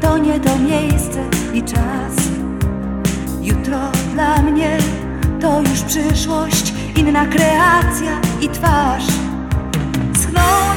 to nie to miejsce i czas. Jutro dla mnie to już przyszłość, inna kreacja i twarz. Schnął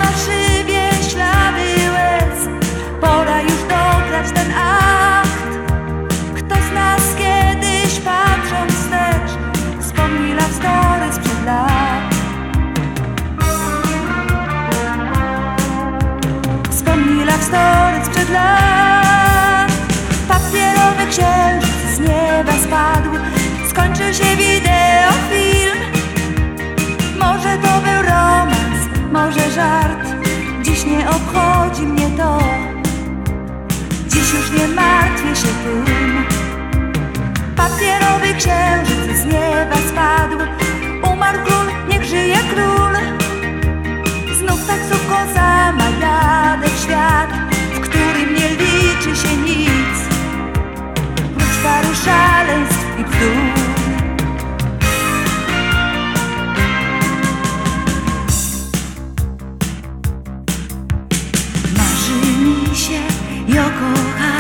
skończył się wideofilm. Może to był romans, może żart, dziś nie obchodzi mnie to. Dziś już nie martwię się tym. Papierowy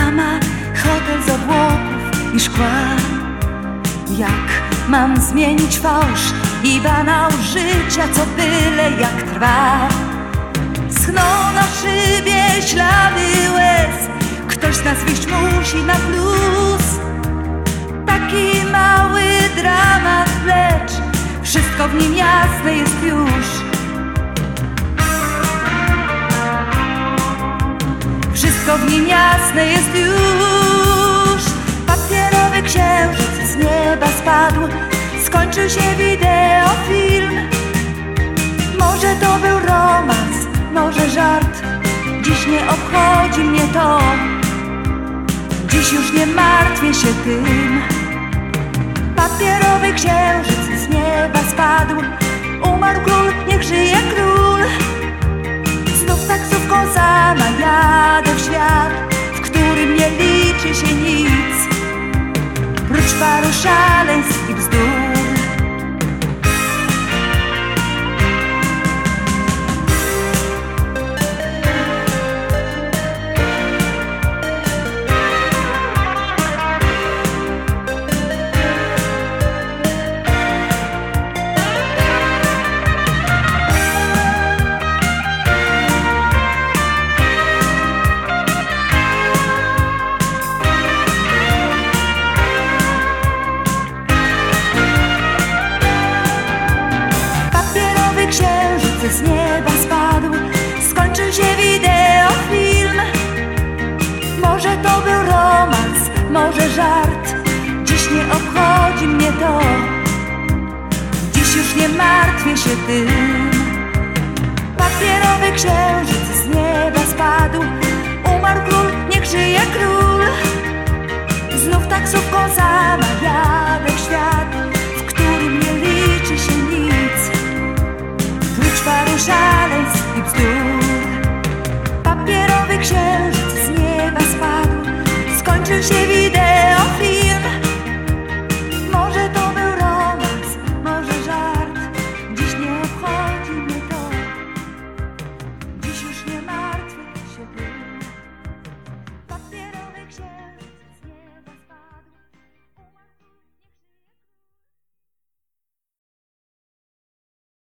Yokohama, hotel z obłoków i szkła. Jak mam zmienić fałsz i banał życia, co byle jak trwa? Schną na szybie ślady łez, ktoś z nas wyjść musi na plus. Taki mały dramat, lecz wszystko w nim jasne jest już. Wszystko w nim jasne jest już. Papierowy księżyc z nieba spadł Skończył się wideofilm. Może to był romans, może żart Dziś nie obchodzi mnie to. Dziś już nie martwię się tym. Papierowy księżyc z nieba spadł Umarł król, się nic, prócz paru szaleństw Dziś już nie martwię się tym. Papierowy księżyc z nieba spadł,